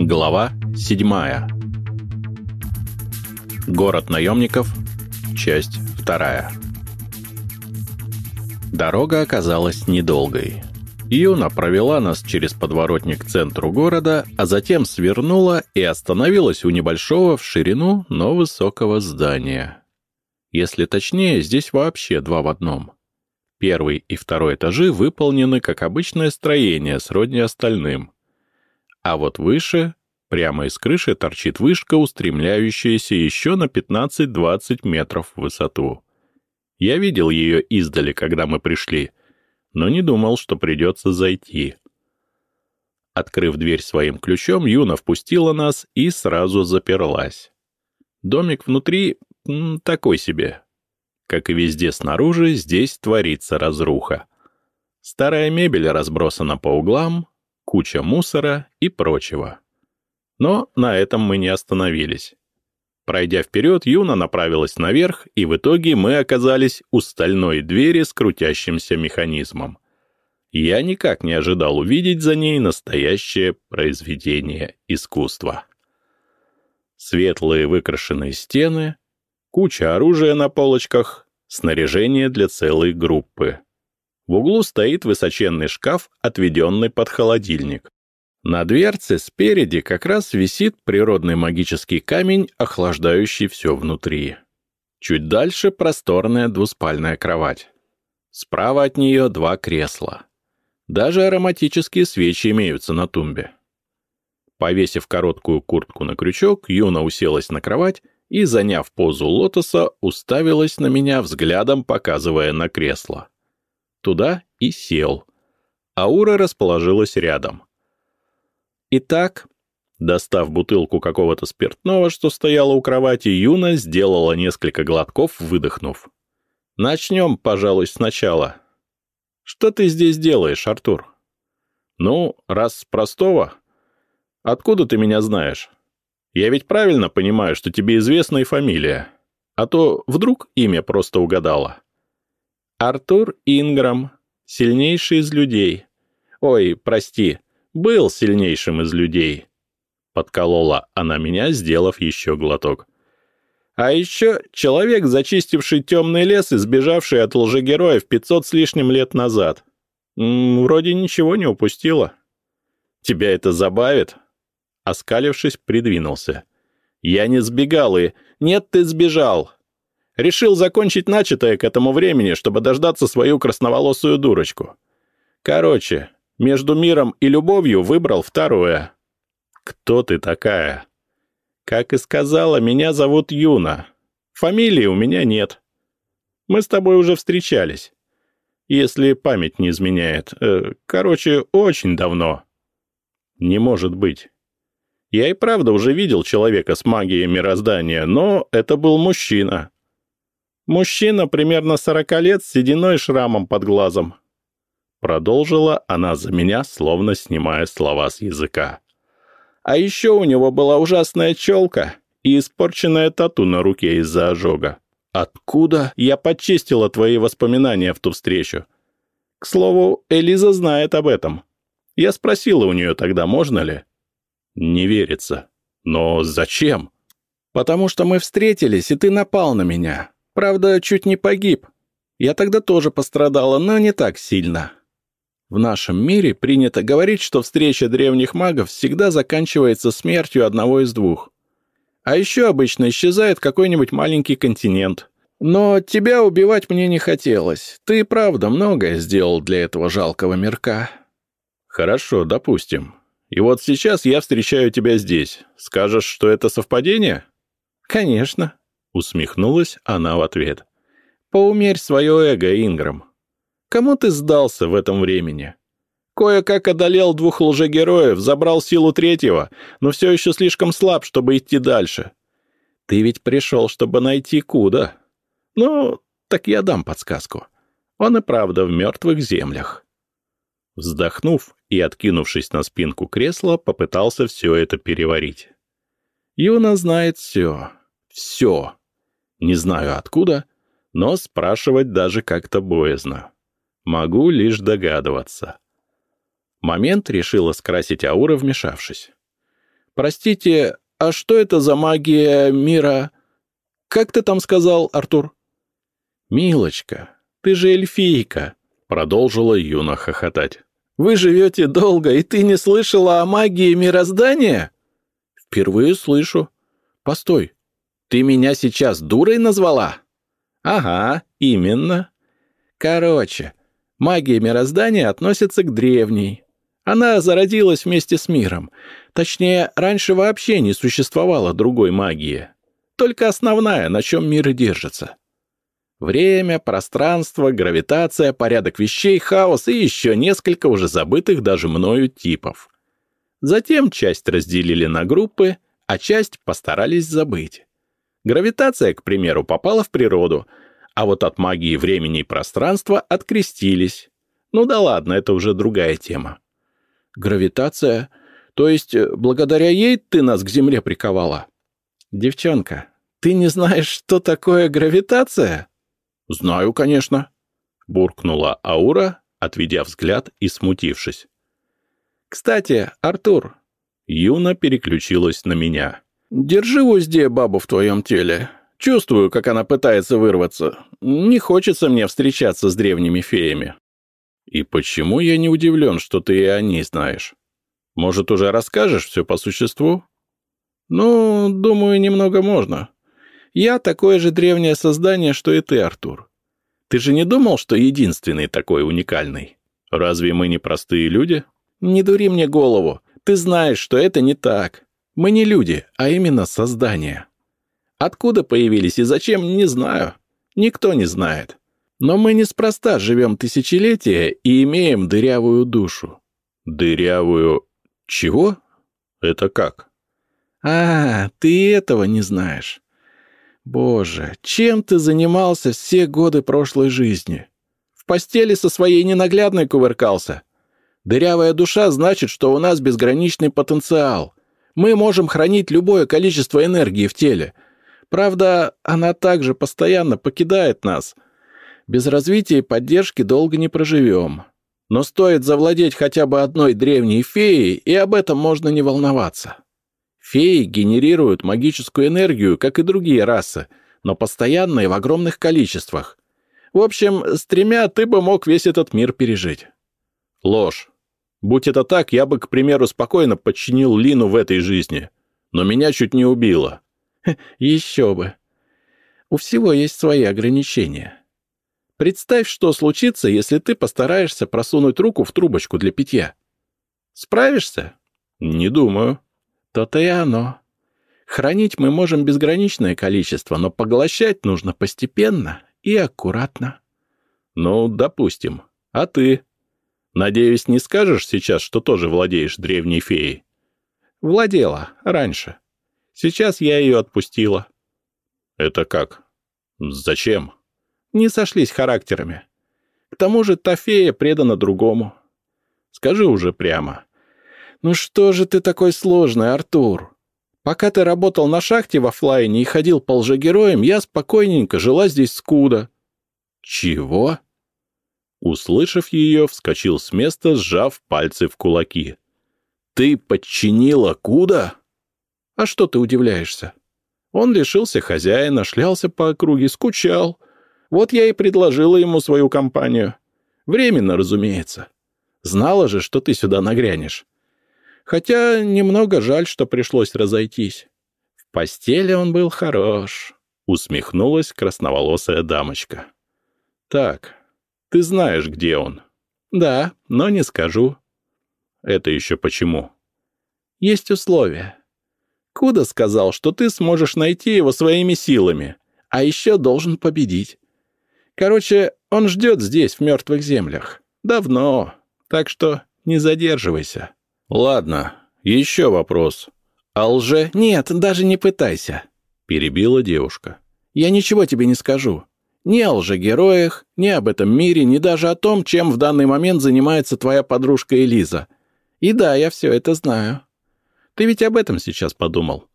Глава 7. Город наемников. Часть 2. Дорога оказалась недолгой. Юна провела нас через подворотник к центру города, а затем свернула и остановилась у небольшого в ширину, но высокого здания. Если точнее, здесь вообще два в одном. Первый и второй этажи выполнены как обычное строение, сродни остальным. А вот выше, прямо из крыши, торчит вышка, устремляющаяся еще на 15-20 метров в высоту. Я видел ее издали, когда мы пришли, но не думал, что придется зайти. Открыв дверь своим ключом, Юна впустила нас и сразу заперлась. Домик внутри такой себе. Как и везде снаружи, здесь творится разруха. Старая мебель разбросана по углам, куча мусора и прочего. Но на этом мы не остановились. Пройдя вперед, Юна направилась наверх, и в итоге мы оказались у стальной двери с крутящимся механизмом. Я никак не ожидал увидеть за ней настоящее произведение искусства. Светлые выкрашенные стены, куча оружия на полочках, снаряжение для целой группы. В углу стоит высоченный шкаф, отведенный под холодильник. На дверце спереди как раз висит природный магический камень, охлаждающий все внутри. Чуть дальше просторная двуспальная кровать. Справа от нее два кресла. Даже ароматические свечи имеются на тумбе. Повесив короткую куртку на крючок, Юна уселась на кровать и, заняв позу лотоса, уставилась на меня взглядом, показывая на кресло. Туда и сел. Аура расположилась рядом. Итак, достав бутылку какого-то спиртного, что стояло у кровати, Юна сделала несколько глотков, выдохнув. «Начнем, пожалуй, сначала. Что ты здесь делаешь, Артур?» «Ну, раз с простого. Откуда ты меня знаешь? Я ведь правильно понимаю, что тебе известна и фамилия. А то вдруг имя просто угадала». «Артур Инграм, сильнейший из людей. Ой, прости, был сильнейшим из людей. Подколола она меня, сделав еще глоток. А еще человек, зачистивший темный лес и сбежавший от лжегероев 500 с лишним лет назад. М -м, вроде ничего не упустила. Тебя это забавит? Оскалившись, придвинулся. Я не сбегал и... Нет, ты сбежал. Решил закончить начатое к этому времени, чтобы дождаться свою красноволосую дурочку. Короче, между миром и любовью выбрал второе. Кто ты такая? Как и сказала, меня зовут Юна. Фамилии у меня нет. Мы с тобой уже встречались. Если память не изменяет. Э, короче, очень давно. Не может быть. Я и правда уже видел человека с магией мироздания, но это был мужчина. Мужчина примерно сорока лет с сединой шрамом под глазом. Продолжила она за меня, словно снимая слова с языка. А еще у него была ужасная челка и испорченная тату на руке из-за ожога. Откуда я почистила твои воспоминания в ту встречу? К слову, Элиза знает об этом. Я спросила у нее тогда, можно ли. Не верится. Но зачем? Потому что мы встретились, и ты напал на меня. Правда, чуть не погиб. Я тогда тоже пострадала, но не так сильно. В нашем мире принято говорить, что встреча древних магов всегда заканчивается смертью одного из двух. А еще обычно исчезает какой-нибудь маленький континент. Но тебя убивать мне не хотелось. Ты, правда, многое сделал для этого жалкого мирка. Хорошо, допустим. И вот сейчас я встречаю тебя здесь. Скажешь, что это совпадение? Конечно, усмехнулась она в ответ. Поумерь свое эго, Инграм. Кому ты сдался в этом времени? Кое-как одолел двух лжегероев, забрал силу третьего, но все еще слишком слаб, чтобы идти дальше. Ты ведь пришел, чтобы найти Куда. Ну, так я дам подсказку. Он и правда в мертвых землях. Вздохнув и откинувшись на спинку кресла, попытался все это переварить. Юна знает все. Все. Не знаю откуда, но спрашивать даже как-то боязно. Могу лишь догадываться. Момент решила скрасить Аура, вмешавшись. Простите, а что это за магия мира? Как ты там сказал, Артур? Милочка, ты же эльфийка, продолжила Юна хохотать. Вы живете долго, и ты не слышала о магии мироздания? Впервые слышу. Постой, ты меня сейчас дурой назвала? Ага, именно. Короче, магия мироздания относится к древней. Она зародилась вместе с миром. Точнее, раньше вообще не существовало другой магии. Только основная, на чем мир и держится. Время, пространство, гравитация, порядок вещей, хаос и еще несколько уже забытых даже мною типов. Затем часть разделили на группы, а часть постарались забыть. Гравитация, к примеру, попала в природу, а вот от магии времени и пространства открестились. Ну да ладно, это уже другая тема. Гравитация? То есть, э, благодаря ей ты нас к Земле приковала? Девчонка, ты не знаешь, что такое гравитация? Знаю, конечно. Буркнула Аура, отведя взгляд и смутившись. Кстати, Артур. Юна переключилась на меня. Держи в узде бабу в твоем теле. Чувствую, как она пытается вырваться. Не хочется мне встречаться с древними феями. И почему я не удивлен, что ты и о ней знаешь? Может, уже расскажешь все по существу? Ну, думаю, немного можно. Я такое же древнее создание, что и ты, Артур. Ты же не думал, что единственный такой уникальный? Разве мы не простые люди? Не дури мне голову. Ты знаешь, что это не так. Мы не люди, а именно создания. Откуда появились и зачем, не знаю. Никто не знает. Но мы неспроста живем тысячелетия и имеем дырявую душу. Дырявую... чего? Это как? А, ты этого не знаешь. Боже, чем ты занимался все годы прошлой жизни? В постели со своей ненаглядной кувыркался. Дырявая душа значит, что у нас безграничный потенциал. Мы можем хранить любое количество энергии в теле. Правда, она также постоянно покидает нас — без развития и поддержки долго не проживем. Но стоит завладеть хотя бы одной древней феей, и об этом можно не волноваться. Феи генерируют магическую энергию, как и другие расы, но постоянно и в огромных количествах. В общем, с тремя ты бы мог весь этот мир пережить. Ложь. Будь это так, я бы, к примеру, спокойно подчинил Лину в этой жизни. Но меня чуть не убило. Еще бы. У всего есть свои ограничения. Представь, что случится, если ты постараешься просунуть руку в трубочку для питья. Справишься? Не думаю. То-то и оно. Хранить мы можем безграничное количество, но поглощать нужно постепенно и аккуратно. Ну, допустим. А ты? Надеюсь, не скажешь сейчас, что тоже владеешь древней феей? Владела, раньше. Сейчас я ее отпустила. Это как? Зачем? не сошлись характерами. К тому же та фея предана другому. Скажи уже прямо. Ну что же ты такой сложный, Артур? Пока ты работал на шахте в офлайне и ходил по лжегероям, я спокойненько жила здесь скуда. Чего? Услышав ее, вскочил с места, сжав пальцы в кулаки. Ты подчинила Куда? А что ты удивляешься? Он лишился хозяина, шлялся по округе, скучал. Вот я и предложила ему свою компанию. Временно, разумеется. Знала же, что ты сюда нагрянешь. Хотя немного жаль, что пришлось разойтись. В постели он был хорош, усмехнулась красноволосая дамочка. Так, ты знаешь, где он? Да, но не скажу. Это еще почему? Есть условия. Куда сказал, что ты сможешь найти его своими силами, а еще должен победить. Короче, он ждет здесь, в мертвых землях. Давно. Так что не задерживайся. Ладно, еще вопрос. А лже... Нет, даже не пытайся. Перебила девушка. Я ничего тебе не скажу. Ни о лжегероях, ни об этом мире, ни даже о том, чем в данный момент занимается твоя подружка Элиза. И да, я все это знаю. Ты ведь об этом сейчас подумал.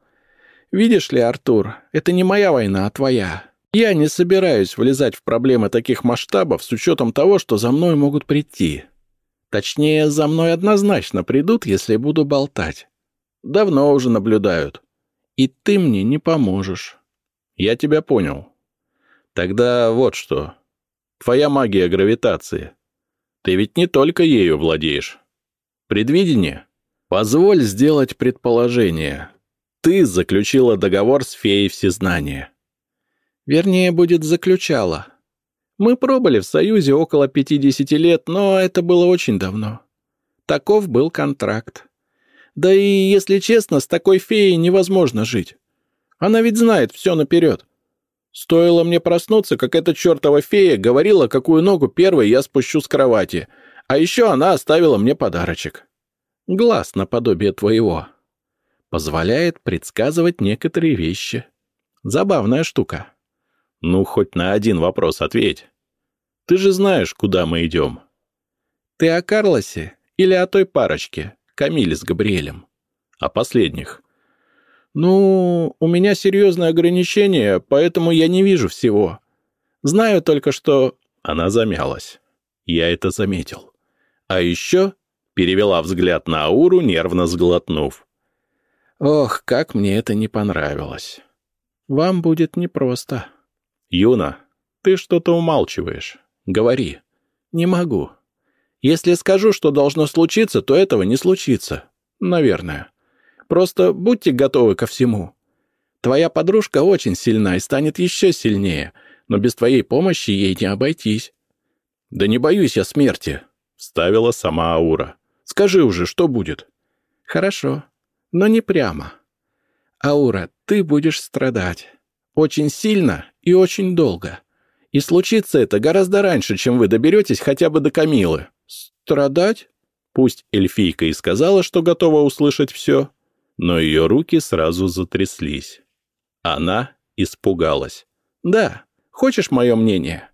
Видишь ли, Артур, это не моя война, а твоя. Я не собираюсь влезать в проблемы таких масштабов с учетом того, что за мной могут прийти. Точнее, за мной однозначно придут, если буду болтать. Давно уже наблюдают. И ты мне не поможешь. Я тебя понял. Тогда вот что. Твоя магия гравитации. Ты ведь не только ею владеешь. Предвидение? Позволь сделать предположение. Ты заключила договор с феей всезнания. Вернее, будет заключала. Мы пробыли в Союзе около 50 лет, но это было очень давно. Таков был контракт. Да и, если честно, с такой феей невозможно жить. Она ведь знает все наперед. Стоило мне проснуться, как эта чертова фея говорила, какую ногу первой я спущу с кровати. А еще она оставила мне подарочек. Глаз наподобие твоего. Позволяет предсказывать некоторые вещи. Забавная штука. Ну, хоть на один вопрос ответь. Ты же знаешь, куда мы идем. Ты о Карлосе или о той парочке, Камиле с Габриэлем? О последних. Ну, у меня серьезное ограничение, поэтому я не вижу всего. Знаю только, что... Она замялась. Я это заметил. А еще перевела взгляд на Ауру, нервно сглотнув. Ох, как мне это не понравилось. Вам будет непросто. «Юна, ты что-то умалчиваешь. Говори». «Не могу. Если скажу, что должно случиться, то этого не случится. Наверное. Просто будьте готовы ко всему. Твоя подружка очень сильна и станет еще сильнее, но без твоей помощи ей не обойтись». «Да не боюсь я смерти», — вставила сама Аура. «Скажи уже, что будет?» «Хорошо, но не прямо. Аура, ты будешь страдать. Очень сильно и очень долго. И случится это гораздо раньше, чем вы доберетесь хотя бы до Камилы. Страдать? Пусть эльфийка и сказала, что готова услышать все, но ее руки сразу затряслись. Она испугалась. «Да, хочешь мое мнение?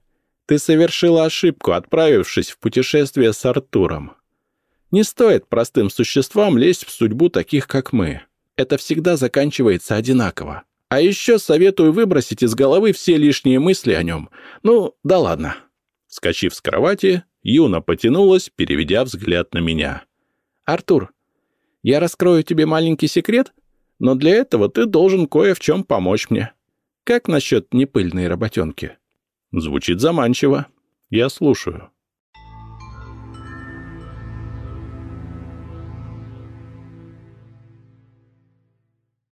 Ты совершила ошибку, отправившись в путешествие с Артуром. Не стоит простым существам лезть в судьбу таких, как мы. Это всегда заканчивается одинаково. А еще советую выбросить из головы все лишние мысли о нем. Ну, да ладно». Скочив с кровати, Юна потянулась, переведя взгляд на меня. «Артур, я раскрою тебе маленький секрет, но для этого ты должен кое в чем помочь мне. Как насчет непыльной работенки?» Звучит заманчиво. Я слушаю.